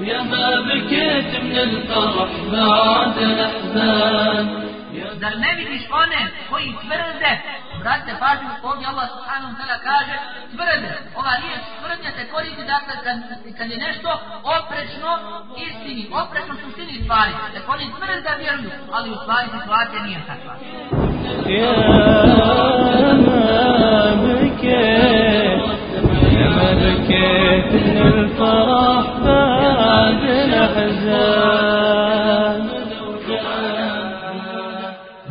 يا ما بكيت من الفرح بعد الأحزان Zar ne vidiš one koji tvrde, brate, pažnju, ovdje Allah subhanahu ta'ala kaže, tvrde, ova riječ tvrdnja se koristi, dakle, kad, kad je nešto oprečno istini, oprečno suštini stvari. Dakle, oni tvrde da vjeruju, ali u stvari situacija nije takva. Ja, بكيت من الفرح بعد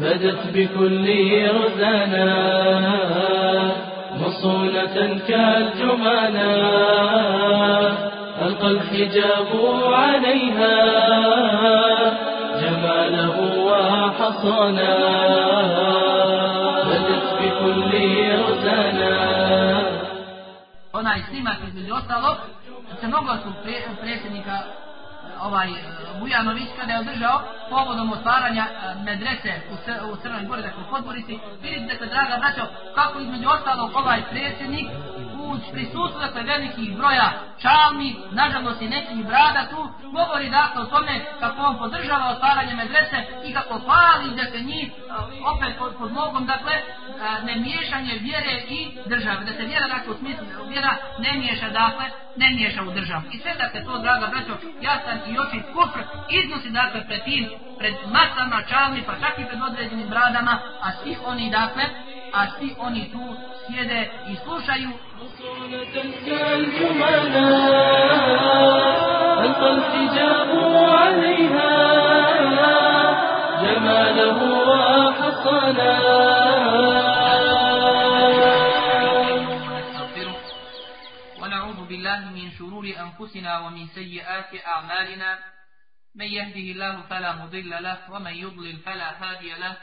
بدت بكل رزانا مصونة كالجمانا. ألقى الحجاب عليها جماله وحصانا. بدت بكل رزانا. Onaj snimak između ostalog se mnogo su pre, predsjednika ovaj e, Bujanović kada je održao povodom otvaranja e, medrese u, u Crnoj Gori, dakle u Podgorici, vidite, dakle, draga braćo, kako između ostalog ovaj predsjednik prisustvo dakle velikih broja čalmi, nažalost i nekih brada tu, govori dakle o tome kako on podržava otvaranje medrese i kako hvali dakle njih opet pod, pod mogom dakle ne miješanje vjere i države, da se vjera dakle u smislu vjera ne miješa dakle ne miješa u državu. I sve dakle to draga braćo jasan i očit kufr iznosi dakle pred tim pred masama čalmi pa čak i pred određenim bradama a svi oni dakle a svi oni tu sjede i slušaju ونعوذ بالله من شرور أنفسنا ومن سيئات أعمالنا من يهده الله فلا مضل له ومن يضلل فلا هادي له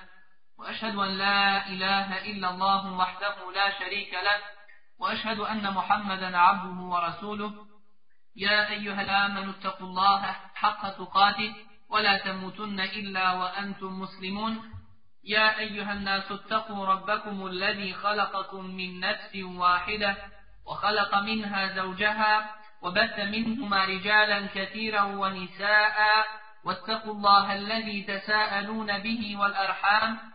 وأشهد أن لا إله إلا الله وحده لا شريك له وأشهد أن محمدا عبده ورسوله. يا أيها الآمنوا اتقوا الله حق تقاته ولا تموتن إلا وأنتم مسلمون. يا أيها الناس اتقوا ربكم الذي خلقكم من نفس واحدة وخلق منها زوجها وبث منهما رجالا كثيرا ونساء واتقوا الله الذي تساءلون به والأرحام.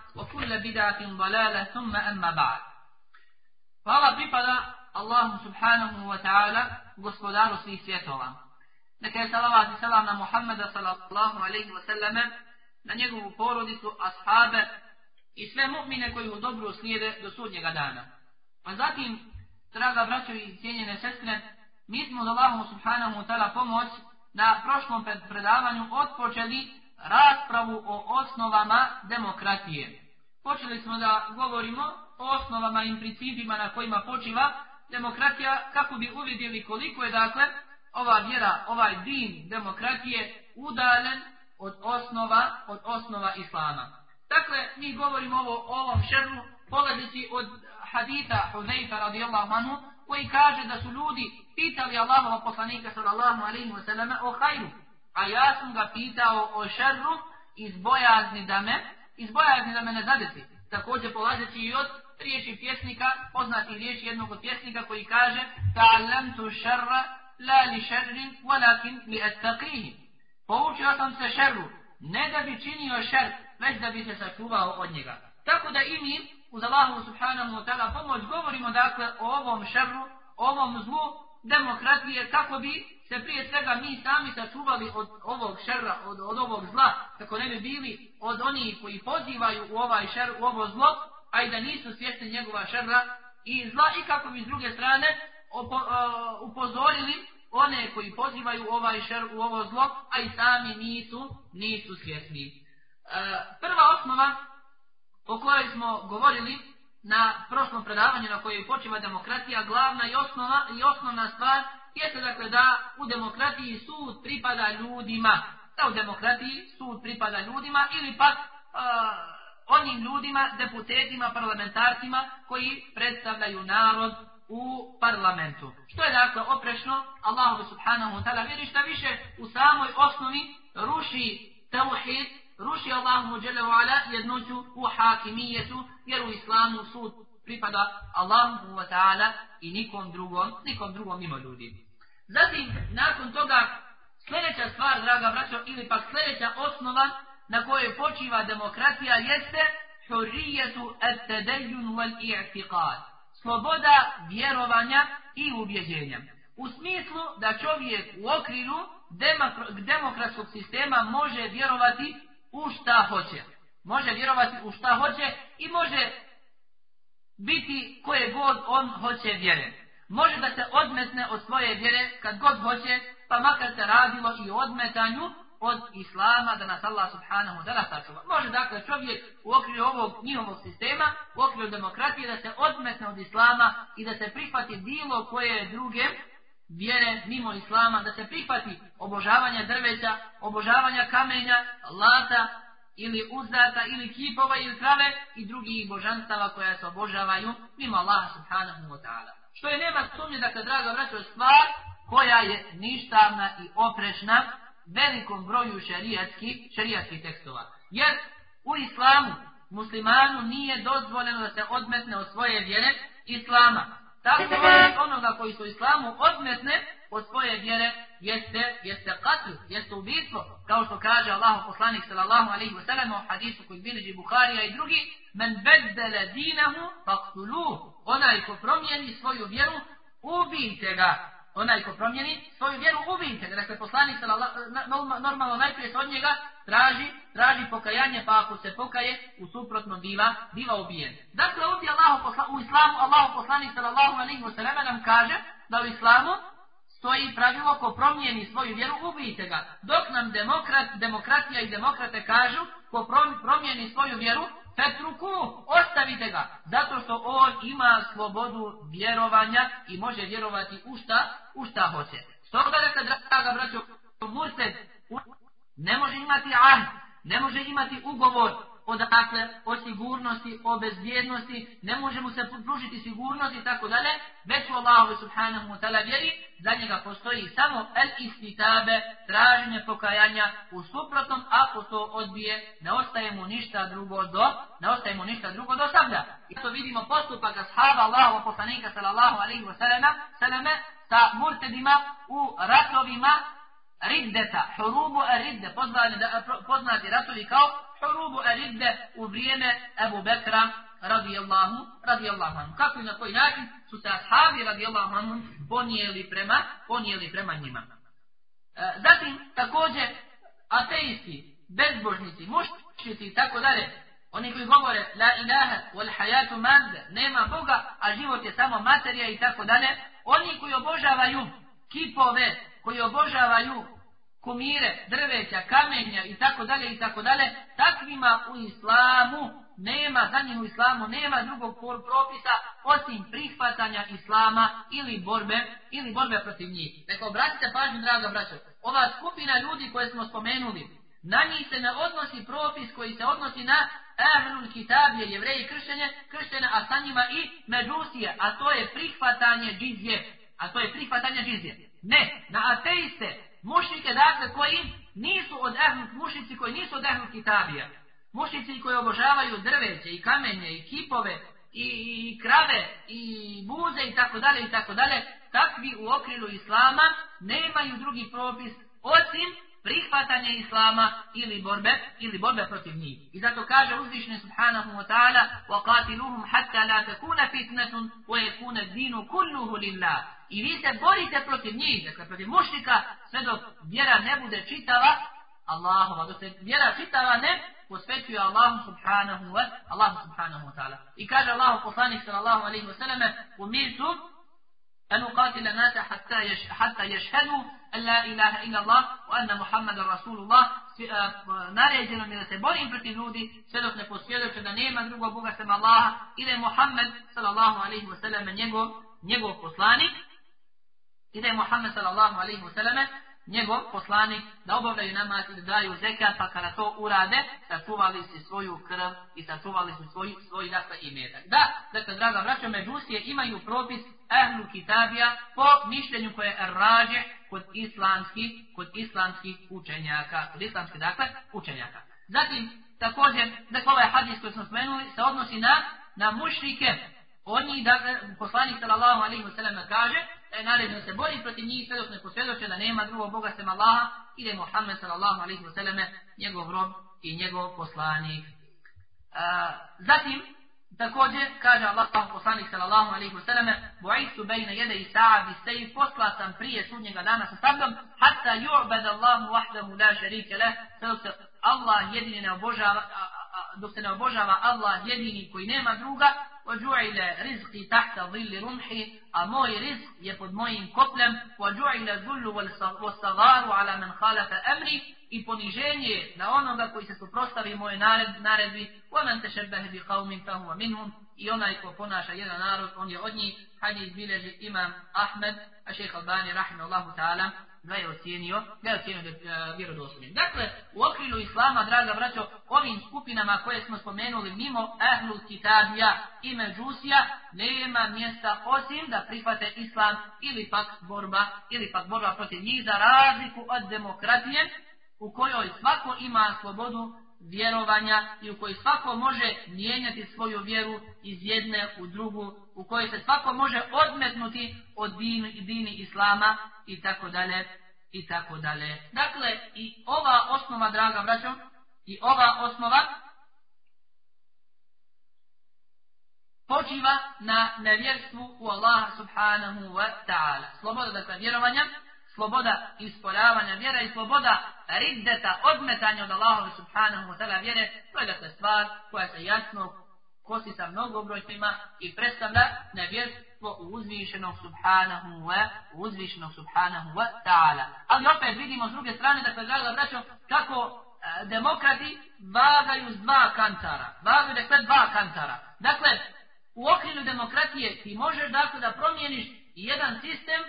وكل بدعة ضلالة ثم أما بعد Hvala pripada Allahu subhanahu wa ta'ala, gospodaru svih svjetova. Neka je salavat i salam na Muhammeda sallallahu alaihi wa sallam, na njegovu porodicu, ashabe i sve mu'mine koji u dobru slijede do sudnjega dana. A zatim, draga braćo i cijenjene sestre, mi smo od Allahu subhanahu wa ta'ala pomoć na prošlom predavanju odpočeli raspravu o osnovama demokratije. Počeli smo da govorimo o osnovama i principima na kojima počiva demokratija kako bi uvidjeli koliko je dakle ova vjera, ovaj din demokratije udaljen od osnova od osnova islama. Dakle, mi govorimo ovo, o ovom šernu polazeći od hadita Huzeyfa radijallahu anhu koji kaže da su ljudi pitali Allahova poslanika sallallahu alaihi wa sallam o hajru. A ja sam ga pitao o šerru iz bojazni da me, iz bojazni da me ne zadesi. Također polazeći i od riječi pjesnika, poznati riječi jednog od pjesnika koji kaže Ta'allamtu šarra la li šerrin, walakin li attaqihi. Poučio sam se šerru, ne da bi činio šer, već da bi se sačuvao od njega. Tako da i mi, uz Allahu subhanahu wa ta'ala pomoć, govorimo dakle o ovom šerru, o ovom zlu demokratije, kako bi se prije svega mi sami sačuvali od ovog šerra, od, od ovog zla, kako ne bi bili od onih koji pozivaju u ovaj šer, u ovo zlo, a i da nisu svjesni njegova šerra i zla i kako bi s druge strane opo, uh, upozorili one koji pozivaju ovaj šer u ovo zlo, a i sami nisu, nisu svjesni. Uh, prva osnova o kojoj smo govorili na prošlom predavanju na kojoj počiva demokratija, glavna i osnova i osnovna stvar jeste dakle da u demokratiji sud pripada ljudima. Da u demokratiji sud pripada ljudima ili pak uh, onim ljudima, deputetima, parlamentarcima koji predstavljaju narod u parlamentu. Što je dakle oprešno Allahu subhanahu wa ta'ala vjeri šta više u samoj osnovi ruši tauhid, ruši Allahu dželle ve ala jednoću u hakimijetu, jer u islamu sud pripada Allahu wa ta'ala i nikom drugom, nikom drugom mimo ljudi. Zatim, nakon toga, sljedeća stvar, draga braćo, ili pak sljedeća osnova na kojoj počiva demokratija jeste hurrijetu at-tadayyun wal i'tiqad. Sloboda vjerovanja i ubjeđenja. U smislu da čovjek u okrilu demokratskog sistema može vjerovati u šta hoće. Može vjerovati u šta hoće i može biti koje god on hoće vjere. Može da se odmetne od svoje vjere kad god hoće, pa makar se radilo i o odmetanju od islama da nas Allah subhanahu wa ta'ala sačuva. Može dakle čovjek u okviru ovog njihovog sistema, u okviru demokratije da se odmetne od islama i da se prihvati bilo koje druge vjere mimo islama, da se prihvati obožavanja drveća, obožavanja kamenja, lata ili uzata ili kipova ili krave i drugih božanstava koja se obožavaju mimo Allaha subhanahu wa ta'ala. Što je nema sumnje, dakle, draga vraća, stvar koja je ništavna i oprečna velikom broju šerijatskih, šerijatskih tekstova. Jer u islamu muslimanu nije dozvoljeno da se odmetne od svoje vjere islama. Tako je onoga koji su islamu odmetne od svoje vjere jeste, jeste qatl, jeste ubitvo. Kao što kaže Allah poslanik sallallahu alaihi wa sallam u hadisu koji bilježi Bukharija i drugi, men beddele dinahu faqtuluh. Onaj ko promijeni svoju vjeru, ubijte ga onaj ko promijeni svoju vjeru ubijte ga. Dakle, poslanik sallallahu normalno najprije se od njega traži, traži pokajanje, pa ako se pokaje, u suprotno biva, biva ubijen. Dakle, ovdje Allah u islamu, Allah poslanik sallallahu alaihi wa sallam nam kaže da u islamu stoji pravilo ko promijeni svoju vjeru, ubijte ga. Dok nam demokrat, demokratija i demokrate kažu ko promijeni svoju vjeru, Petruku, ostavite ga, zato što on ima slobodu vjerovanja i može vjerovati u šta, u šta hoće. Stoga da se, draga braćo, Mursed ne može imati ahd, ne može imati ugovor odakle, o sigurnosti, o bezbjednosti, ne može mu se pružiti sigurnost i tako dalje, već u Allahu subhanahu wa ta'ala vjeri, za njega postoji samo el istitabe, traženje pokajanja, u suprotnom, ako to odbije, ne ostaje mu ništa drugo do, ne ostaje mu ništa drugo do sablja. I to vidimo postupak ashaba Allahu poslanika sallallahu alaihi wa sallam, sa murtedima u ratovima riddeta, hurubu ridde, poznati ratovi kao hurubu ridde u vrijeme Ebu Bekra radijallahu, radijallahu anhu. Kako i na koji način su se ashabi radijallahu anhu ponijeli prema, ponijeli prema njima. E, zatim, također, ateisti, bezbožnici, mušnici i tako dalje, oni koji govore la ilaha wal hayatu mad, nema Boga, a život je samo materija i tako dalje, oni koji obožavaju kipove, koji obožavaju kumire, drveća, kamenja i tako dalje i tako dalje, takvima u islamu nema, za njih u islamu nema drugog propisa osim prihvatanja islama ili borbe, ili borbe protiv njih. Dakle, obratite pažnju, draga braćo, ova skupina ljudi koje smo spomenuli, na njih se ne odnosi propis koji se odnosi na Ahlul Kitabije, jevreji kršćenje, kršćene, a sa njima i međusije, a to je prihvatanje džizje. A to je prihvatanje džizje. Ne, na ateiste, mušnike dakle koji nisu od ehlu, mušnici koji nisu od ehlu kitabija, mušnici koji obožavaju drveće i kamenje i kipove i, i krave i buze i tako dalje i tako dalje, takvi u okrilu islama nemaju drugi propis osim prihvatanje islama ili borbe ili borbe protiv njih. I zato kaže uzvišni subhanahu wa ta'ala وَقَاتِلُهُمْ حَتَّى لَا تَكُونَ فِتْنَةٌ وَيَكُونَ الدِّينُ كُلُّهُ لِلَّهِ I vi se borite protiv njih, dakle protiv mušnika, sve dok vjera ne bude čitava, Allahova, dok se vjera čitava ne, posvećuje Allahu subhanahu wa, Allahu subhanahu wa ta'ala. I kaže Allahu poslanik sallallahu alaihi wa sallam, umirtu أن أقاتل الناس حتى يش حتى يشهدوا أن لا إله إلا الله وأن محمد رسول الله naređeno mi da se borim protiv ljudi sve dok ne posvjedoče da nema drugog Boga sem Allaha i da je Muhammed sallallahu alaihi wa sallam njegov, njegov poslanik I da je Muhammed sallallahu alaihi wa sallam njegov poslanik da obavljaju namaz ili daju zekat, pa kada to urade, sačuvali su svoju krv i sačuvali su svoj, svoj dakle imetak. Da, dakle, draga braćo, međusije imaju propis ehlu kitabija po mišljenju koje rađe kod islamskih, kod islamskih učenjaka, kod islamskih, dakle, učenjaka. Zatim, također, dakle, ovaj hadis koji smo spomenuli se odnosi na, na Oni, dakle, poslanik sallallahu alaihi ve sellem kaže, da je naredno se bori protiv njih sve dok ne posvjedoče da nema drugog Boga sem Allaha i da je Muhammed sallallahu alaihi ve sellem njegov rob i njegov poslanik. A, zatim, također, kaže Allah poslanik sallallahu alaihi wa sallam Bu'istu bejna jede i sa'a bi seji posla sam prije sudnjega dana sa sabdom, hatta ju'bad Allahu wahdahu la šarike leh sve se Allah jedini ne obožava dok se ne obožava Allah jedini koji nema druga وجعل رزقي تحت ظل رمحي أموي رزق يفض موين كتلم وجعل الذل والصغار على من خالف أمري i poniženje na onoga koji se suprostavi moje nared, naredbi ومن تشبه بقوم فهو منهم i onaj ko ponaša jedan narod on je od njih hadis bileži imam Ahmed a šeha Albani rahimahullahu ta'ala ga je ocijenio, ga je ocijenio da e, vjerodoslovnim. Dakle, u okrilu Islama, draga braćo, ovim skupinama koje smo spomenuli mimo Ahlul Kitabija i Međusija, nema mjesta osim da prihvate Islam ili pak borba, ili pak borba protiv njih za razliku od demokratije u kojoj svako ima slobodu vjerovanja i u kojoj svako može mijenjati svoju vjeru iz jedne u drugu, u kojoj se svako može odmetnuti od din, dini Islama i tako dalje i tako dalje. Dakle, i ova osnova, draga braćo, i ova osnova počiva na nevjerstvu u Allaha subhanahu wa ta'ala. Sloboda, dakle, vjerovanja, sloboda ispoljavanja vjera i sloboda riddeta, odmetanja od Allahove subhanahu wa ta'ala vjere, to je dakle stvar koja se jasno kosi sa mnogobrojcima i predstavlja nevjerstvo u uzvišenog subhanahu wa, u uzvišenog subhanahu wa ta'ala. Ali opet vidimo s druge strane, dakle, draga braćo, kako e, demokrati vagaju s dva kantara. Vagaju dakle dva kantara. Dakle, u okrilju demokratije ti možeš dakle da promijeniš jedan sistem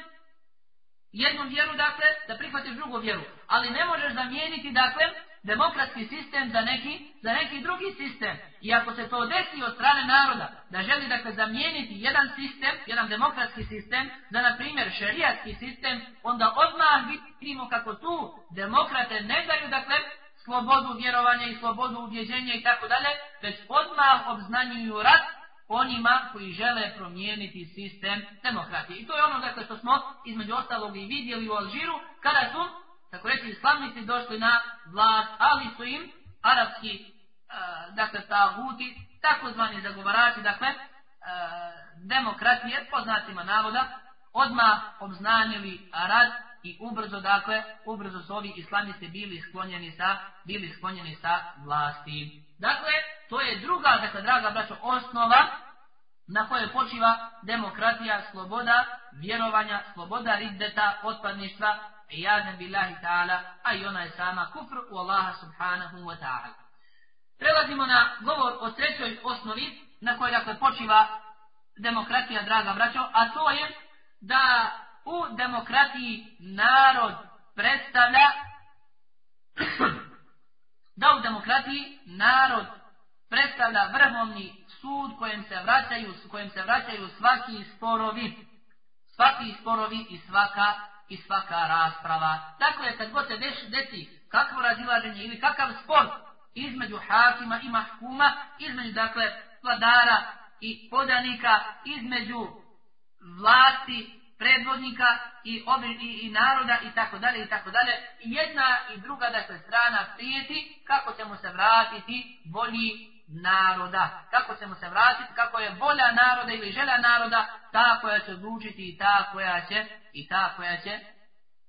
jednu vjeru, dakle, da prihvatiš drugu vjeru. Ali ne možeš zamijeniti, dakle, demokratski sistem za neki, za neki drugi sistem. I ako se to desi od strane naroda, da želi, dakle, zamijeniti jedan sistem, jedan demokratski sistem, za, na primjer, šerijatski sistem, onda odmah vidimo kako tu demokrate ne daju, dakle, slobodu vjerovanja i slobodu ubjeđenja i tako dalje, već odmah obznanjuju rat onima koji žele promijeniti sistem demokratije. I to je ono dakle što smo između ostalog i vidjeli u Alžiru, kada su, tako reći, islamnici došli na vlast, ali su im arapski, e, dakle, tahuti, takozvani zagovarači, dakle, e, demokratije, po znacima navoda, odmah obznanili rad i ubrzo, dakle, ubrzo su ovi islamisti bili sklonjeni sa, bili sklonjeni sa vlasti. Dakle, to je druga, dakle, draga braćo, osnova na kojoj počiva demokratija, sloboda, vjerovanja, sloboda riddeta, otpadništva, i jazem billahi ta'ala, a i ona je sama kufr u Allaha subhanahu wa ta'ala. Prelazimo na govor o trećoj osnovi na kojoj dakle počiva demokratija, draga braćo, a to je da u demokratiji narod predstavlja da u demokratiji narod predstavlja vrhovni sud kojem se vraćaju, kojem se vraćaju svaki sporovi, svaki sporovi i svaka i svaka rasprava. Dakle, kad god se deš, deti kakvo razilaženje ili kakav spor između hakima i mahkuma, između, dakle, vladara i podanika, između vlasti, predvodnika i, obi, i, i naroda i tako dalje i tako dalje. I jedna i druga, dakle, strana prijeti kako ćemo se vratiti bolji naroda. Kako ćemo se vratiti, kako je volja naroda ili želja naroda, ta koja će odlučiti i ta koja će, i ta koja će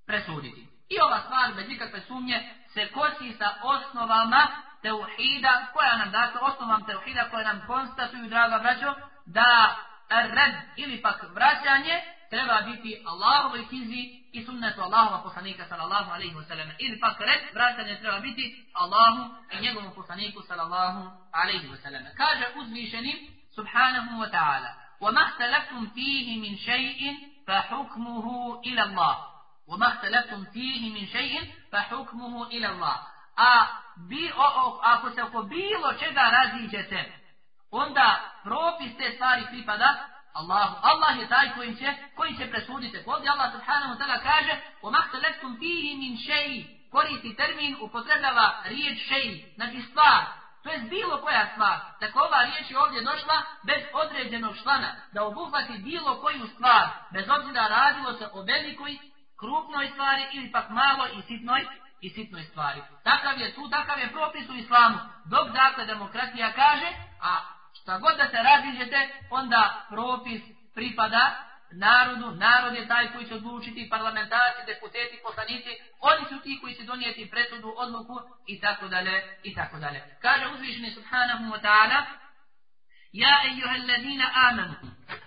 presuditi. I ova stvar, bez nikakve sumnje, se kosi sa osnovama teuhida, koja nam, dakle, osnovam teuhida koja nam konstatuju, draga braćo, da red ili pak vraćanje treba biti Allahovoj kizi i sunnetu Allahova poslanika sallallahu alaihi wa sallam. Ili pak red, vraćanje treba biti Allahu i njegovom poslaniku sallallahu alaihi wa sallam. Kaže uzvišeni subhanahu wa ta'ala وَمَا اخْتَلَفْتُمْ فِيهِ مِنْ شَيْءٍ فحكمه إلى الله وما اختلفتم فيه من شيء فحكمه إلى الله a bi, o, o, ako se oko bilo čega raziđete, onda propis te stvari pripada Allahu. Allah je taj koji će, koji će presuditi. Ovdje Allah subhanahu wa ta'ala kaže وَمَا اخْتَلَفْتُمْ فِيهِ مِنْ شَيْءٍ Koristi termin, upotrebljava riječ šeji, znači stvar. To je bilo koja stvar. Tako ova riječ je ovdje došla bez određenog člana, da obuhvati bilo koju stvar, bez obzira radilo se o velikoj, krupnoj stvari ili pak malo i sitnoj, i sitnoj stvari. Takav je tu, takav je propis u islamu. Dok dakle demokratija kaže, a šta god da se raziđete, onda propis pripada narodu, narod je taj koji će odlučiti, parlamentarci, deputeti, poslanici, oni su ti koji će donijeti presudu, odluku i tako dalje, i tako dalje. Kaže uzvišeni subhanahu wa ta'ala, Ja ejuha alladina amanu,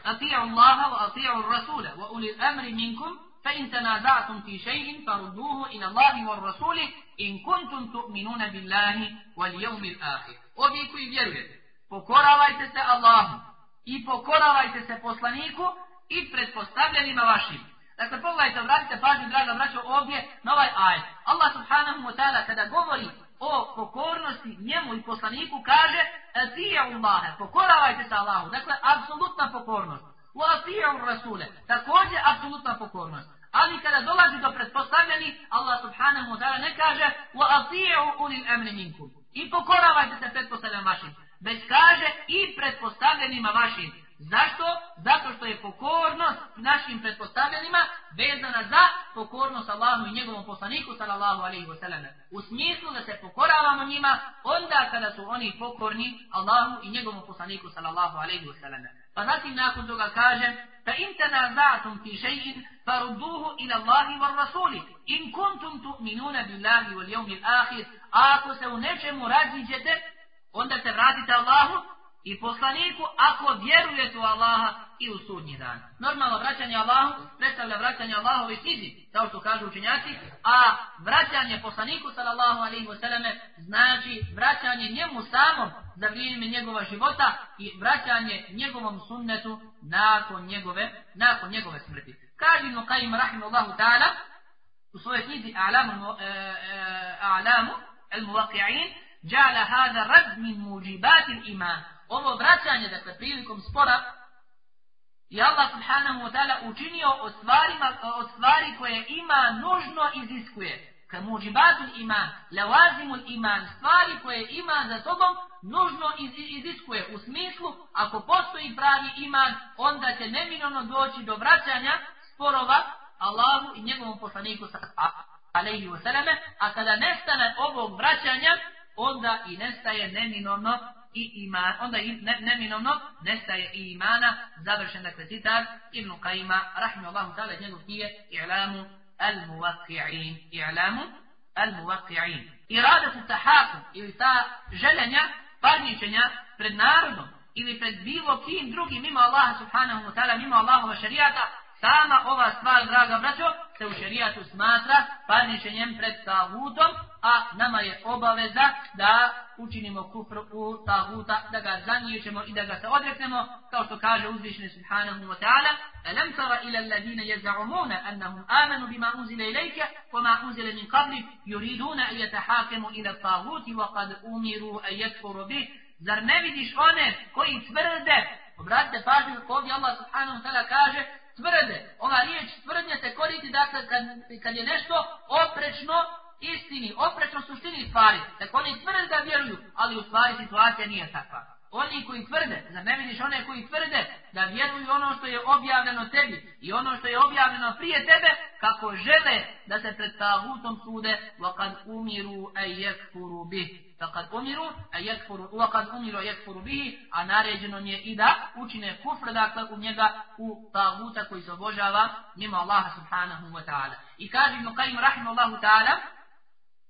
ati'u Allaha wa ati'u Rasula wa uli amri minkum, fa in tanaza'tum fi shay'in farudduhu ila Allahi wa Rasuli in kuntum tu'minuna billahi wal yawmil akhir. Ovi koji vjerujete, pokoravajte se Allahu i pokoravajte se poslaniku i predpostavljenima vašim. Dakle, pogledajte, vratite pažnju, draga braćo, ovdje na ovaj aj. Allah subhanahu wa ta'ala kada govori o pokornosti njemu i poslaniku, kaže Atija Allahe, pokoravajte se Allahu. Dakle, apsolutna pokornost. U Atija Rasule, također apsolutna pokornost. Ali kada dolazi do predpostavljeni, Allah subhanahu wa ta'ala ne kaže U Atija ulil emri minkum. I pokoravajte se predpostavljenim vašim. Već kaže i predpostavljenima vašim. Zašto? Zato što je pokornost našim pretpostavljenima vezana za pokornost Allahu i njegovom poslaniku sallallahu alaihi wasallam. U smislu da se pokoravamo njima onda kada su oni pokorni Allahu i njegovom poslaniku sallallahu alaihi wasallam. Pa zatim nakon toga kaže fa in tanaza'tum fi shay'in farudduhu ila Allahi war rasuli in kuntum tu'minuna billahi wal yawmil akhir ako se u nečemu raziđete onda se vratite Allahu i poslaniku ako vjerujete u Allaha i u sudnji dan. Normalno vraćanje Allahu predstavlja vraćanje Allahove knjizi, kao što kažu učenjaci, a vraćanje poslaniku sallallahu alaihi wasallam znači vraćanje njemu samom za vrijeme njegova života i vraćanje njegovom sunnetu nakon njegove, nakon njegove smrti. Kaže Ibn Qayyim rahimahullahu ta'ala u svojoj knjizi A'lamu e, e, A'lamu al-Muwaqi'in ja'ala hadha rad min muđibatil al-iman ovo vraćanje, dakle, prilikom spora, je Allah subhanahu wa ta'ala učinio od, stvarima, od stvari koje ima nužno iziskuje. Ka muđibatul iman, lawazimul iman, stvari koje ima za sobom nužno iz, iziskuje. U smislu, ako postoji pravi iman, onda će neminovno doći do vraćanja sporova Allahu i njegovom poslaniku alaihi wa sallame, a kada nestane ovog vraćanja, onda i nestaje neminovno i iman, onda i ne, neminovno nestaje i imana, završen dakle citat Ibn Qajima, Allahu ta'ala, njegov knjige, i'lamu al-muvaki'in, i'lamu al-muvaki'in. I rada se tahakum, ili ta željenja, parničenja pred narodom, ili pred bilo kim drugim, mimo Allaha subhanahu wa ta'ala, mimo Allahova šarijata, sama ova stvar, draga braćo, se u šarijatu smatra parničenjem pred tagutom, a nama je obaveza da učinimo kufr u taguta, da ga zaniječemo i da ga se odreknemo, kao što kaže uzvišni subhanahu wa ta'ala, alam tara ila alladine jeza'umuna annahum amanu bima uzile ilajke, koma uzile min qabli, yuriduna an yatahakamu ila taguti, wa kad umiru an jetkuru bih, zar ne vidiš one koji tvrde, obratite pažnju kako ovdje Allah subhanahu wa ta'ala kaže, tvrde, ova riječ tvrdnje se koristi dakle kad, kad je nešto oprečno istini, oprečno suštini stvari. Dakle, oni tvrde da vjeruju, ali u stvari situacija nije takva. Oni koji tvrde, zar ne vidiš one koji tvrde da vjeruju ono što je objavljeno tebi i ono što je objavljeno prije tebe, kako žele da se pred tahutom sude, wakad umiru a jekfuru bih. Wakad umiru a jekfuru, wakad umiru a jekfuru bih, a naređeno je i da učine kufr, dakle, u njega, u tahuta koji se obožava, mimo Allaha subhanahu wa ta'ala. I kaže Ibn Qayyim rahimahullahu ta'ala,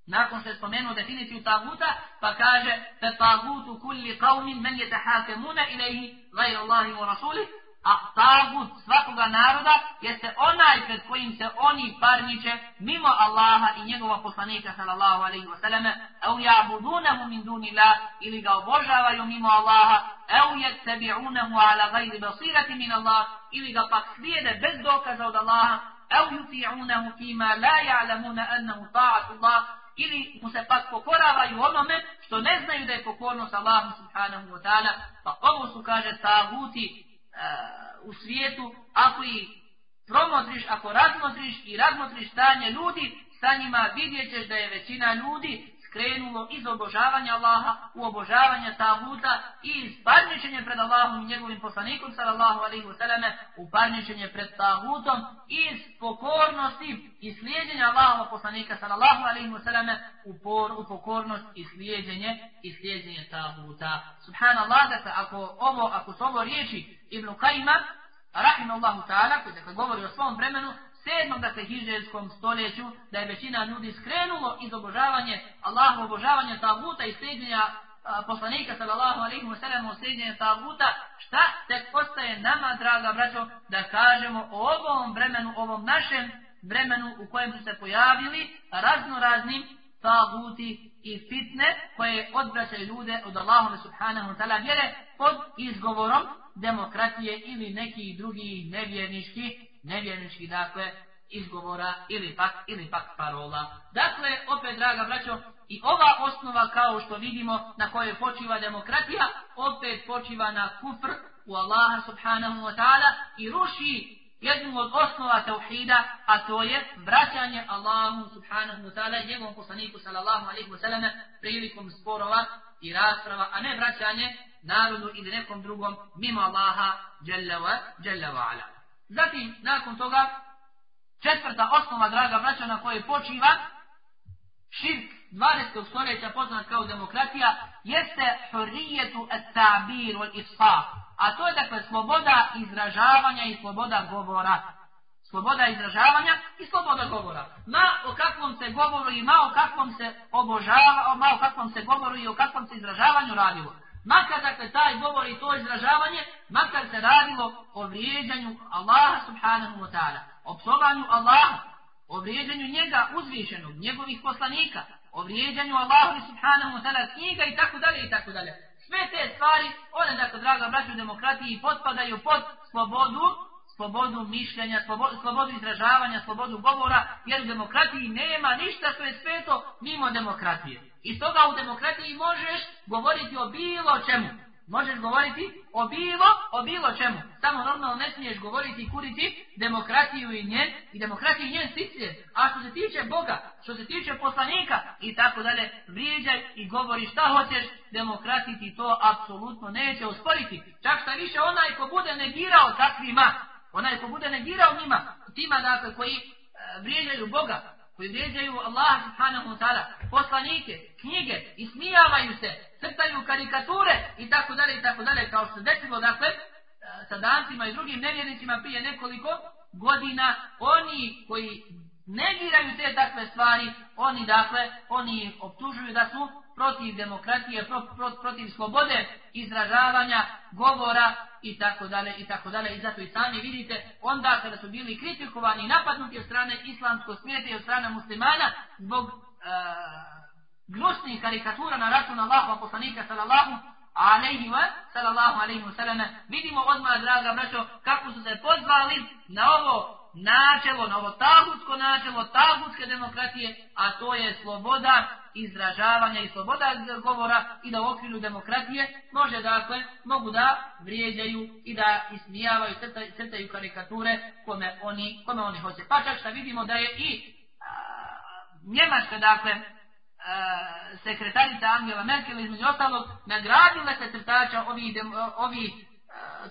Nakon se je spomenuo definiciju taguta, pa kaže fe tagutu kulli qavmin men je tahakemuna ilaihi gajra Allahi wa rasuli, A tagut svakoga naroda jeste onaj pred kojim se oni parniče mimo Allaha i njegova poslanika sallallahu alaihi wasallam au ja'budunahu min dunila ili ga obožavaju mimo Allaha. Au yattabi'unahu ala gajri basirati min Allah ili ga pak slijede bez dokaza od Allaha. Au yuti'unahu fima la ja'lamuna annahu ta'atu Allah ili mu se pak pokoravaju onome što ne znaju da je pokornost Allahu subhanahu wa ta'ala. Pa ovo su kaže taguti e, u svijetu, ako ih promotriš, ako razmotriš i razmotriš stanje ljudi, sa njima vidjet ćeš da je većina ljudi krenulo iz obožavanja Allaha u obožavanje taguta i iz parničenja pred Allahom i njegovim poslanikom sallallahu alaihi vseleme u parničenje pred tagutom iz pokornosti i slijedjenja Allahova poslanika sallallahu alaihi vseleme u, por, u pokornost i slijedjenje i slijedjenje taguta. Subhanallah, dakle, ako ovo, ako su ovo riječi Ibn Qajma, rahimallahu ta'ala, koji dakle govori o svom vremenu, sedmom, dakle, hiđerskom stoljeću, da je većina ljudi skrenulo iz obožavanje, Allahu obožavanje taguta i srednjenja poslanika sallallahu alaihi wa sallam u srednjenja taguta, šta tek ostaje nama, draga braćo, da kažemo o ovom vremenu, ovom našem vremenu u kojem su se pojavili razno raznim taguti i fitne koje odvraćaju ljude od Allahove subhanahu wa ta'ala vjere pod izgovorom demokratije ili nekih drugih nevjerničkih, nevjernički, dakle, izgovora ili pak, ili pak parola. Dakle, opet, draga braćo, i ova osnova, kao što vidimo, na kojoj počiva demokratija, opet počiva na kufr u Allaha subhanahu wa ta'ala i ruši jednu od osnova tauhida, a to je vraćanje Allahu subhanahu wa ta'ala i njegovom poslaniku sallallahu alaihi wa sallam prilikom sporova i rasprava, a ne vraćanje narodu ili nekom drugom mimo Allaha jalla wa, jalla wa ala. Zatim, nakon toga, četvrta osnova, draga braća, na kojoj počiva širk 20. stoljeća poznat kao demokratija, jeste hurrijetu et tabir wal isfah. A to je dakle sloboda izražavanja i sloboda govora. Sloboda izražavanja i sloboda govora. Ma o kakvom se govoru i ma o kakvom se obožava, ma o kakvom se govoru i o kakvom se izražavanju radilo. Makar dakle taj govor i to izražavanje, makar se radilo o vrijeđanju Allaha subhanahu wa ta'ala, o psovanju Allaha, o vrijeđanju njega uzvišenog, njegovih poslanika, o vrijeđanju Allaha subhanahu wa ta'ala knjiga i tako dalje i tako dalje. Sve te stvari, one dakle, draga braću demokratiji, potpadaju pod slobodu, slobodu mišljenja, slobodu, slobodu izražavanja, slobodu govora, jer u demokratiji nema ništa što je sveto mimo demokratije. I stoga u demokratiji možeš govoriti o bilo čemu. Možeš govoriti o bilo, o bilo čemu. Samo normalno ne smiješ govoriti i kuriti demokratiju i njen, i demokratiju i njen sistem. A što se tiče Boga, što se tiče poslanika i tako dalje, vrijeđaj i govori šta hoćeš, demokrati ti to apsolutno neće usporiti. Čak šta više onaj ko bude negirao takvima, onaj ko bude negirao njima, tima dakle koji e, vrijeđaju Boga, koji vrijeđaju Allah subhanahu wa ta'ala, poslanike, knjige, ismijavaju se, crtaju karikature i tako dalje i tako dalje, kao što se desilo, dakle, e, sa dancima i drugim nevjernicima prije nekoliko godina, oni koji negiraju te takve stvari, oni, dakle, oni optužuju da su protiv demokratije, pro, pro, protiv slobode izražavanja, govora i tako dalje i tako dalje. I zato i sami vidite, onda kada su bili kritikovani i napadnuti od strane islamsko svijeta i od strane muslimana zbog e, gnusnih karikatura na račun Allahova poslanika sallallahu alaihi wa sallallahu alaihi wa sallam vidimo odmah, draga braćo, kako su se pozvali na ovo načelo, novotahutsko tagutsko načelo, tagutske demokratije, a to je sloboda izražavanja i sloboda govora i da u okviru demokratije može dakle, mogu da vrijeđaju i da ismijavaju, crtaju, karikature kome oni, kome oni hoće. Pa čak šta vidimo da je i a, Njemačka, dakle, sekretarica Angela Merkel između ostalog nagradila se crtača ovih, ovih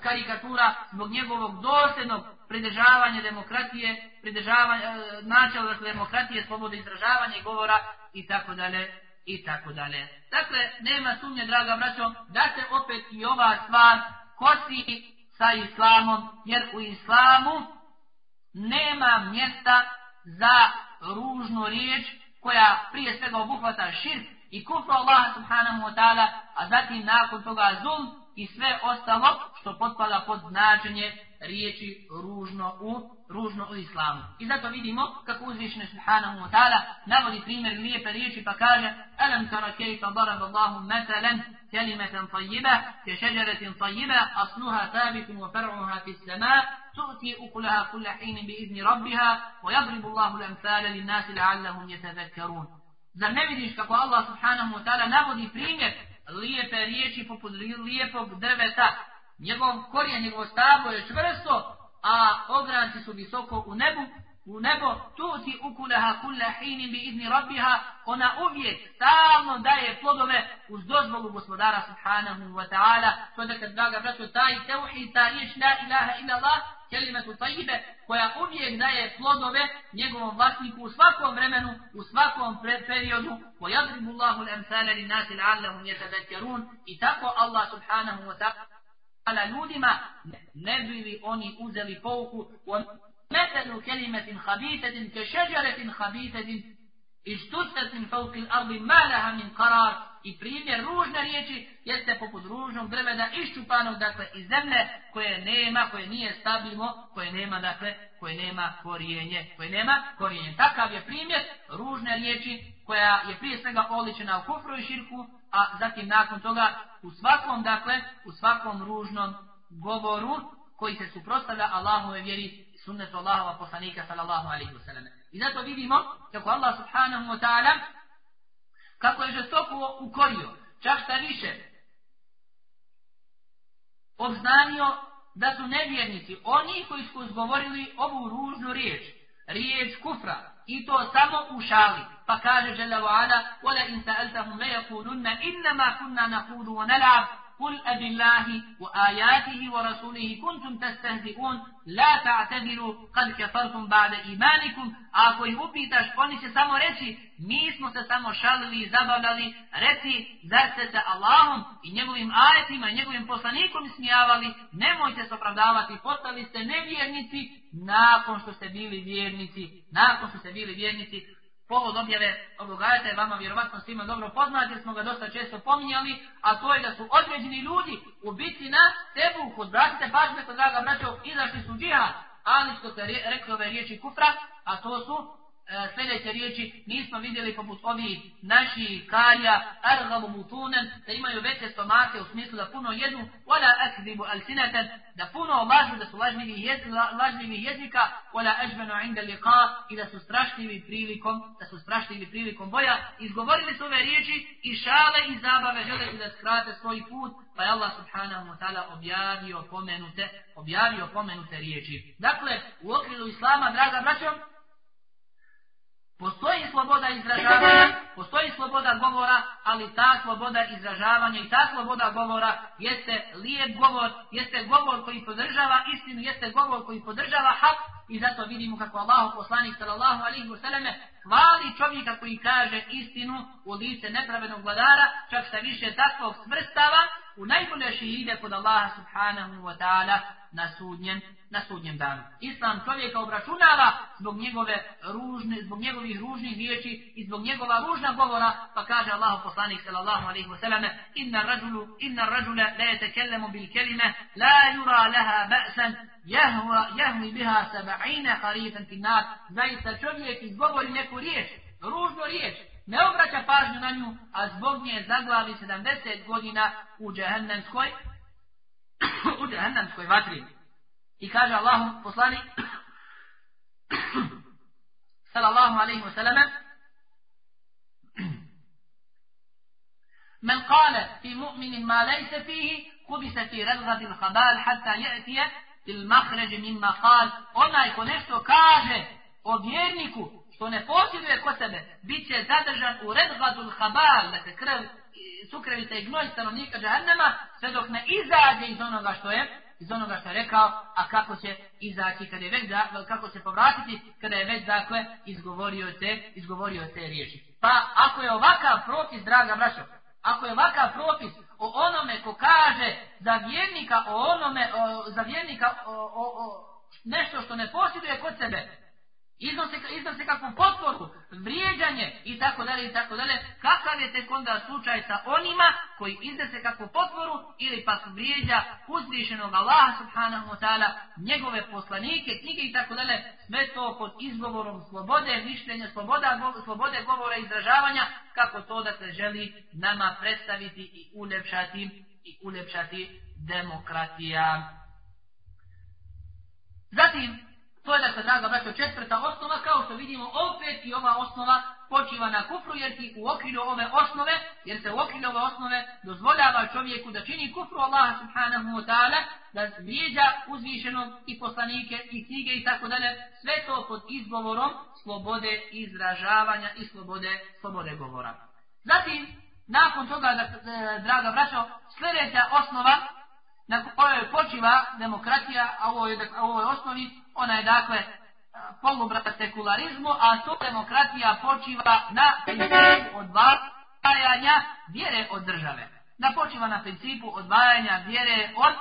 karikatura zbog njegovog dosljednog pridržavanja demokratije, pridržavanja e, načela dakle, demokratije, slobode izražavanja i govora i tako dalje i tako dalje. Dakle, nema sumnje, draga braćo, da se opet i ova stvar kosi sa islamom, jer u islamu nema mjesta za ružnu riječ koja prije svega obuhvata širk i kufru Allaha subhanahu wa ta'ala, a zatim nakon toga zulm i sve ostalo što potpada pod značenje riječi ružno u ružno u islamu. I zato vidimo kako uzvišne subhanahu wa ta'ala navodi primjer lijepe riječi pa kaže Alam tara kejfa darab Allahu metalan kelimatan tajjiba ke šeđaretin tajjiba asluha tabitun wa far'uha fi sama tu'ti ukulaha kulla hini bi izni rabbiha wa yadribu Allahu l'amthale li nasi la'allahum yetazakkarun. Zar ne vidiš kako Allah subhanahu wa ta'ala navodi primjer lijepe riječi poput lijepog drveta. Njegov korijen, njegovo stablo je čvrsto, a ogranci su visoko u nebu, u nebo, tuti ukuleha kulle hini bi idni rabbiha, ona uvijek stalno daje plodove uz dozvolu gospodara subhanahu wa ta'ala, to da kad draga braćo, taj teuhid, ta riječ la ilaha ila Allah, kelimetu tajibe, koja uvijek daje plodove njegovom vlasniku u svakom vremenu, u svakom periodu, ko jadribu Allahu l'amsale li nasi la'allahum jetadekjarun, i tako Allah subhanahu wa ta'ala, ljudima, ne bi li oni uzeli pouku مثل كلمة خبيثة كشجرة خبيثة šeđaretin من فوق الأرض ما لها من قرار i primjer ružne riječi jeste poput ružnog drveda iščupanog dakle iz zemlje koje nema, koje nije stabilno, koje nema dakle, koje nema korijenje, koje nema korijenje. Takav je primjer ružne riječi koja je prije svega oličena u kufru i širku, a zatim nakon toga u svakom, dakle, u svakom ružnom govoru koji se suprostavlja Allahove vjeri sunnetu Allahova poslanika sallallahu alaihi wa sallam. I zato vidimo kako Allah subhanahu wa ta'ala kako je žestoko ukorio, čak šta više, obznanio da su nevjernici, oni koji su izgovorili ovu ružnu riječ, riječ kufra, i to samo u šali. Pa kaže Jalla wa ala, وَلَا إِنْ سَأَلْتَهُمْ لَيَقُولُنَّ إِنَّمَا كُنَّا نَقُودُ وَنَلَعَبْ قُلْ أَبِ اللَّهِ وَآيَاتِهِ وَرَسُولِهِ كُنْتُمْ تَسْتَهْزِئُونَ لَا تَعْتَذِرُوا قَدْ كَفَرْتُمْ بَعْدَ إِيمَانِكُمْ Ako ih upitaš, oni će samo reći, mi smo se samo šalili i zabavljali, reci, zar ste se Allahom i njegovim ajetima i njegovim poslanikom smijavali, nemojte se opravdavati, postali ste nevjernici nakon što ste bili vjernici, nakon što ste bili vjernici, povod objave ovog ajeta je vama vjerovatno svima dobro poznat, jer smo ga dosta često pominjali, a to je da su određeni ljudi u biti na tebu, kod bratite pažne, kod draga braćo, izašli su džihad, ali što se rekli ove riječi kufra, a to su E, sljedeće riječi nismo vidjeli poput ovih naši karija argabu mutunen da imaju veće stomake u smislu da puno jedu wala akzibu alsinatan da puno lažu da su lažljivi, jez, lažljivi jezika wala ajbanu inda liqa i da su strašljivi prilikom da su strašljivi prilikom boja. Izgovorili su ove riječi i šale i zabave želeći da skrate svoj put pa je Allah subhanahu wa ta'ala objavio pomenute objavio pomenute riječi. Dakle u okviru islama draga braćom Postoji sloboda izražavanja, postoji sloboda govora, ali ta sloboda izražavanja i ta sloboda govora jeste lijep govor, jeste govor koji podržava istinu, jeste govor koji podržava hak i zato vidimo kako Allah poslanik sallallahu alaihi wa sallame hvali čovjeka koji kaže istinu u lice nepravednog vladara, čak sa više takvog svrstava u najbolje šehide kod Allaha subhanahu wa ta'ala na sudnjem na sudnjem danu. Islam čovjeka obračunava zbog njegove ružne, zbog njegovih ružnih riječi i zbog njegova ružna govora, pa kaže Allah poslanik sallallahu alejhi ve selleme: "Inna rajulu inna rajula la yatakallamu bil kalima la yura laha ba'san yahwa yahmi biha 70 kharifan fi nar." Zaista čovjek izgovori neku riječ, ružnu riječ, ne obraća pažnju na nju, a zbog nje zaglavi 70 godina u džehennemskoj u džehennemskoj vatri. I kaže Allahu poslanik sallallahu alaihi wa sallam من قال في مؤمن ما ليس فيه خبث في رغة الخبال حتى يأتي المخرج مما قال onaj ko nešto kaže o vjerniku što ne posjeduje kod sebe bit će zadržan u redgadul habal da krv sukrevica i gnoj stanovnika džahannama sve dok ne izađe iz onoga što je iz onoga što je rekao, a kako će izaći kada je već da, kako će povratiti kada je već dakle izgovorio te, izgovorio te riječi. Pa ako je ovakav propis, draga braćo, ako je ovakav propis o onome ko kaže za vjernika o onome, o, za vjernika o, o, o, nešto što ne posjeduje kod sebe, Iznose, iznose kakvu potporu, vrijeđanje i tako dalje i tako dalje. Kakav je tek onda slučaj sa onima koji iznose kakvu potporu ili pak vrijeđa uzvišenog Allaha subhanahu wa ta'ala, njegove poslanike, knjige i tako dalje. Sve to pod izgovorom slobode, mišljenja, sloboda, go, slobode govora i izražavanja, kako to da se želi nama predstaviti i uljepšati, i uljepšati demokratija. Zatim, To je dakle, draga braćo četvrta osnova, kao što vidimo opet i ova osnova počiva na kufru, jer ti u okrilju ove osnove, jer se u okrilju ove osnove dozvoljava čovjeku da čini kufru Allaha subhanahu wa ta'ala, da vrijeđa uzvišenog i poslanike i knjige i tako dalje, sve to pod izgovorom slobode izražavanja i slobode, slobode govora. Zatim, nakon toga, e, draga braćo, sljedeća osnova na kojoj počiva demokratija, a ovo je, a ovo je osnovi, ona je dakle polubrat sekularizmu, a to demokratija počiva na principu odvajanja vjere od države. Da počiva na principu odvajanja vjere od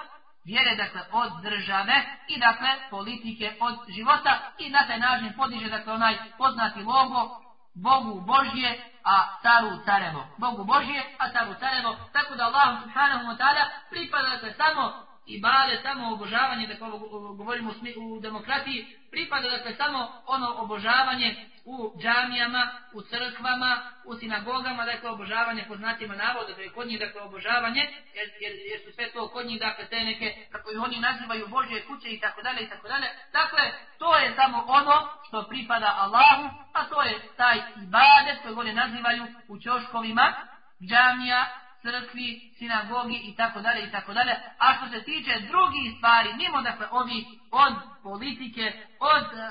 vjere dakle od države i dakle politike od života i na taj način podiže dakle onaj poznati logo Bogu Božje, a caru carevo. Bogu Božje, a caru carevo. Tako da Allah subhanahu wa ta'ala pripada dakle samo i bade samo obožavanje, da govorimo u demokratiji, pripada dakle samo ono obožavanje u džamijama, u crkvama, u sinagogama, dakle obožavanje po znacima navoda, da je kod njih dakle obožavanje, jer, jer, jer su sve to kod njih dakle te neke, kako ih oni nazivaju Božje kuće i tako dalje i tako dalje. Dakle, to je samo ono što pripada Allahu, a to je taj ibadet koji oni nazivaju u čoškovima, džamija, crkvi, sinagogi i tako dalje i tako dalje. A što se tiče drugih stvari, mimo dakle ovi od politike, od e,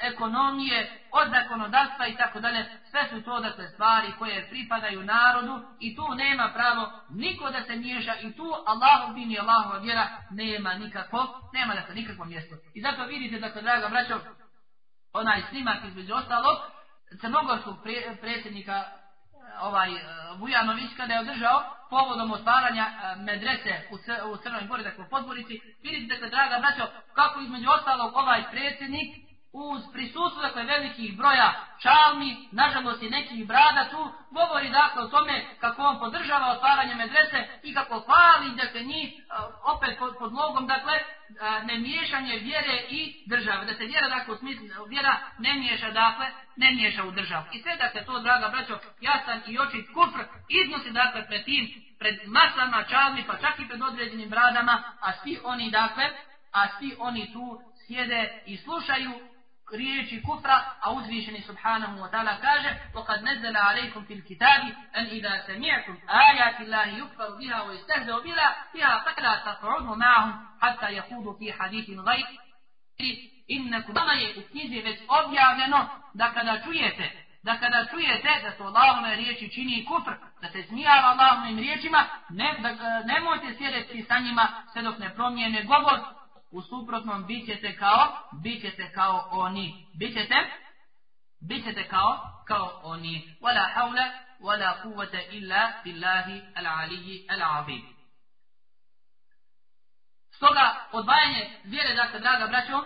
ekonomije, od zakonodavstva i tako dalje, sve su to dakle stvari koje pripadaju narodu i tu nema pravo niko da se miješa i tu Allahu bin i Allahova vjera nema nikako, nema dakle nikakvo mjesto. I zato vidite dakle, draga braćo, onaj snimak između ostalog, crnogorskog pre, predsjednika ovaj e, Vujanović kada je održao povodom otvaranja e, medrese u, u Crnoj Gori, dakle u Podgorici, vidite dakle, draga braćo, kako između ostalog ovaj predsjednik uz prisutstvo dakle velikih broja čalmi, nažalost i nekih brada tu, govori dakle o tome kako on podržava otvaranje medrese i kako hvali dakle njih opet pod, pod logom dakle ne miješanje vjere i države. Da se vjera dakle u smislu vjera ne miješa dakle ne miješa u državu. I sve dakle to draga braćo jasan i očit kufr iznosi dakle pred tim pred masama čalmi pa čak i pred određenim bradama a svi oni dakle a svi oni tu sjede i slušaju riječi kufra, a uzvišeni subhanahu wa ta'ala kaže وَقَدْ نَزَّلَ عَلَيْكُمْ فِي الْكِتَابِ أَنْ إِذَا سَمِعْتُمْ آيَاتِ اللَّهِ يُكْفَرُ بِهَا وَيَسْتَهْزَوْ بِهَا بِهَا فَلَا تَقْعُدْهُ مَعَهُمْ حَتَّى يَقُودُ فِي حَدِيثٍ غَيْرِ إِنَّكُمْ Vama je u knjizi već objavljeno da kada čujete da kada čujete da su Allahove riječi čini kufr, da se smijava Allahovim riječima, ne, da, nemojte sjedeti sa njima sve dok ne promijene govor, u suprotnom bit ćete kao, bit ćete kao oni. Bit ćete, bit ćete kao, kao oni. Wala haula, wala kuvvete illa billahi al-aliji al-azim. Stoga, odvajanje vjere, dakle, draga braćo,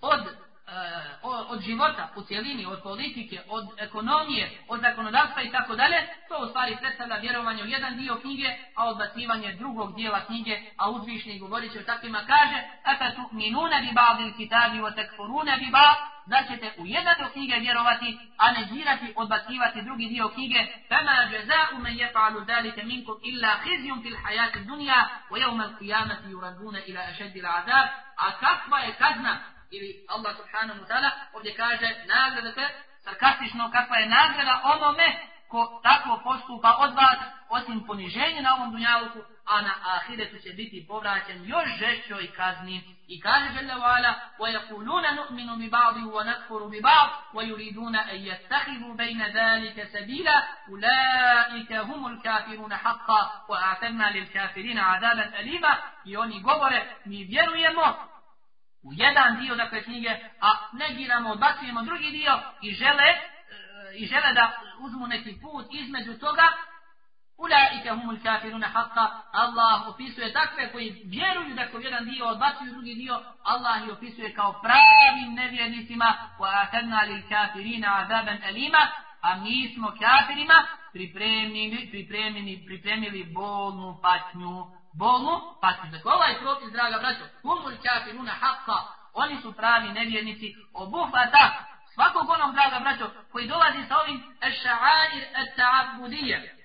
od Eh, od života u cijelini, od politike, od ekonomije, od zakonodavstva i tako dalje, to u stvari predstavlja vjerovanje u jedan dio knjige, a odbacivanje drugog dijela knjige, a uzvišni govorit će o takvima kaže, aka tu minuna bi ba'dil kitabi o tekfurune bi ba, da ćete u jedan dio knjige vjerovati, a negirati, odbacivati drugi dio knjige, fema jaza'u men jefa'alu zalike minkum illa hizjum fil hajati dunja, wa jevme l'kijamati yuraduna ila ašeddi l'azab, a kakva je kazna ili Allah subhanahu wa ta'ala ovdje kaže nagrada sarkastično kakva je nagrada onome ko tako postupa od vas osim poniženja na ovom dunjaluku a na ahiretu će biti povraćen još žešćoj kazni i kaže žele vala وَيَقُولُونَ نُؤْمِنُ بِبَعْضِ وَنَكْفُرُ بِبَعْض وَيُرِيدُونَ أَنْ يَتَّخِذُوا بَيْنَ ذَلِكَ سَبِيلًا أُولَٰئِكَ هُمُ الْكَافِرُونَ حَقًّا وَأَعْتَدْنَا لِلْكَافِرِينَ عَذَابًا أَلِيمًا i oni govore mi vjerujemo u jedan dio dakle knjige, a negiramo, odbacujemo drugi dio i žele, e, i žele da uzmu neki put između toga, Ulaike humul kafiruna haqqa. Allah opisuje takve koji vjeruju da ko jedan dio odbacuju drugi dio. Allah ih opisuje kao pravim nevjernicima. Wa atadna lil kafirina azaban alima. A mi smo kafirima pripremili, pripremili, pripremili bolnu patnju. Bolnu patnju. Dakle, ovaj propis, draga braćo, humul kafiruna haqqa. Oni su pravi nevjernici obuhvata svakog onog, draga braćo, koji dolazi sa ovim eša'air et-ta'abudije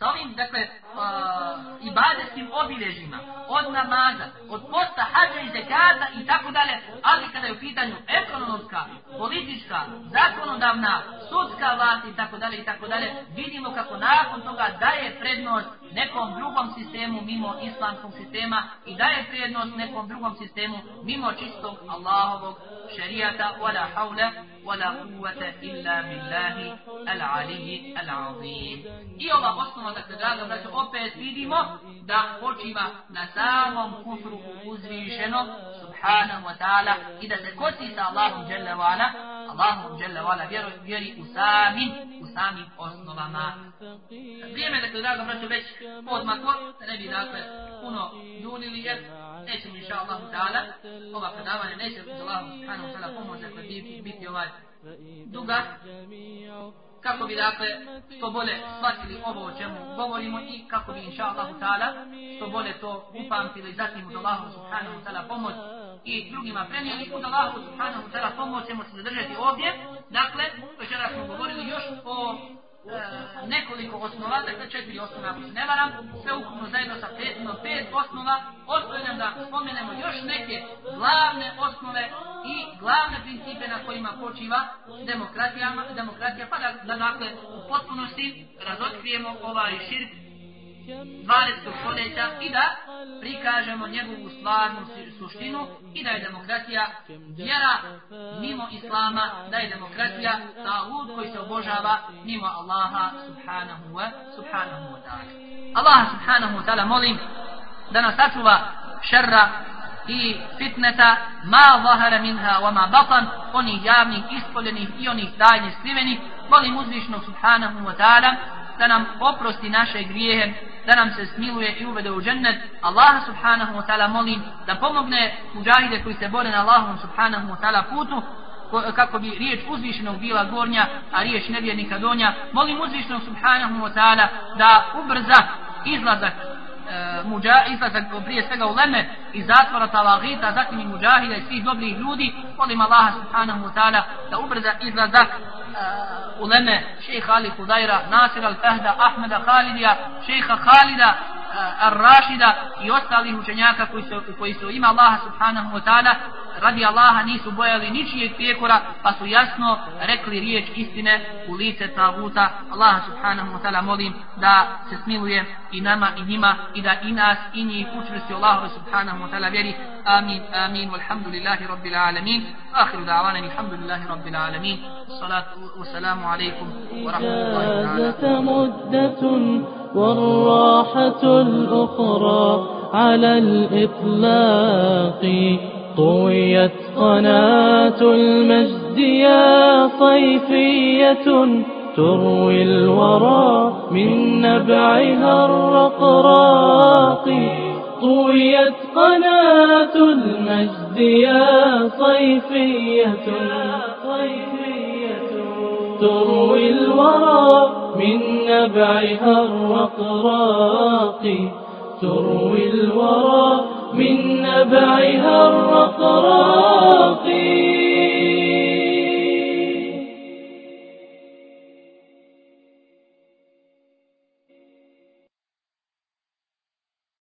sa ovim, dakle, uh, ibadetskim obilježima, od namaza, od posta, hađa i zekata i tako dalje, ali kada je u pitanju ekonomska, politička, zakonodavna, sudska vlast i tako dalje i tako dalje, vidimo kako nakon toga daje prednost nekom drugom sistemu mimo islamskog sistema i daje prednost nekom drugom sistemu mimo čistog Allahovog šerijata, wala haula wala kuvvete illa billahi al-aliji al-azim. I ova osnova, dakle, draga braćo, opet vidimo da počiva na samom kufru uzvišenom, subhanahu wa ta'ala, i da se kosi sa Allahom jalla wa Allahom jalla wa vjeri, vjeri u samim, u samim osnovama. Vrijeme, dakle, draga braćo, već odmaklo, da ne bi, dakle, puno dunili, jer nećemo inša Allahu ta'ala ova predavanja neće uz Allah subhanahu wa ta'ala pomoć dakle biti, biti ovaj duga kako bi dakle što bolje shvatili ovo o čemu govorimo i kako bi inša Allahu ta'ala što bolje to upamtili zatim uz Allah subhanahu wa ta'ala pomoć i drugima prenijeli uz Allah subhanahu wa ta'ala pomoć ćemo se zadržati ovdje dakle večera smo govorili još o E, nekoliko osnova, dakle četiri osnova ako se ne varam, sve ukupno zajedno sa pet, no pet osnova, ostaje da spomenemo još neke glavne osnove i glavne principe na kojima počiva demokratija, demokratija pa da, da dakle u potpunosti razotkrijemo ovaj širk 20. stoljeća i da prikažemo njegovu stvarnu suštinu i da je demokratija vjera mimo Islama, da je demokratija tahud koji se obožava mimo Allaha subhanahu wa, subhanahu wa ta'ala. Allah subhanahu wa ta'ala molim da nas sačuva šerra i fitneta ma zahara minha wa ma batan onih javnih ispoljenih i onih tajnih skrivenih molim uzvišnog subhanahu wa ta'ala da nam oprosti naše grijehe da nam se smiluje i uvede u džennet. Allah subhanahu wa ta'ala molim da pomogne muđahide koji se bore na Allahom subhanahu wa ta'ala putu kako bi riječ uzvišenog bila gornja, a riječ nevjernika donja. Molim uzvišenog subhanahu wa ta'ala da ubrza izlazak e, prije svega uleme i zatvora talagita, zatim i muđahida i svih dobrih ljudi. Molim Allaha subhanahu wa ta'ala da ubrza izlazak e, uh, uleme šeha Ali Hudajra, Nasir Al-Fahda, Ahmeda Khalidija, šeha Khalida, uh, Ar-Rashida i ostalih učenjaka koji su, koji su ima Allaha subhanahu wa ta'ala radi Allaha nisu bojali ničijeg prijekora pa su jasno rekli riječ istine u lice taguta Allaha subhanahu wa ta'ala molim da se smiluje i nama i njima i da i nas i njih učvrsti Allahu subhanahu wa ta'ala vjeri amin amin walhamdulillahi rabbil alamin akhiru da'wana alhamdulillahi rabbil alamin salatu wassalamu alaikum wa rahmatullahi ta'ala والراحة الأخرى على الإطلاق طويت قناة المجد يا صيفية تروي الورى من نبعها الرقراق. طويت قناة المجد يا صيفية تروي الورى من نبعها الرقراق. تروي الورى من نبعها الرقراق